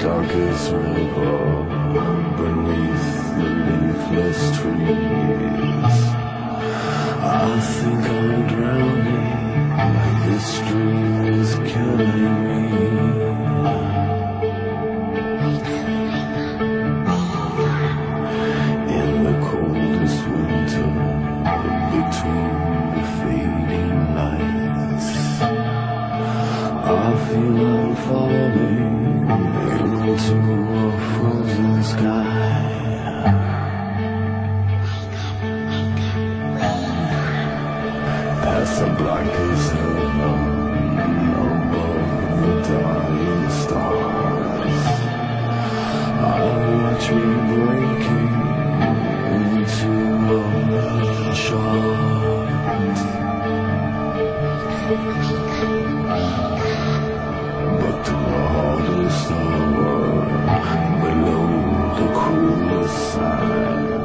blankest river beneath the leafless trees. I think I'm drowning, this dream is killing me. In the coldest winter, between sky. Casablanca's heaven above the dying stars. I watch breaking into a chart. But the hardest of side.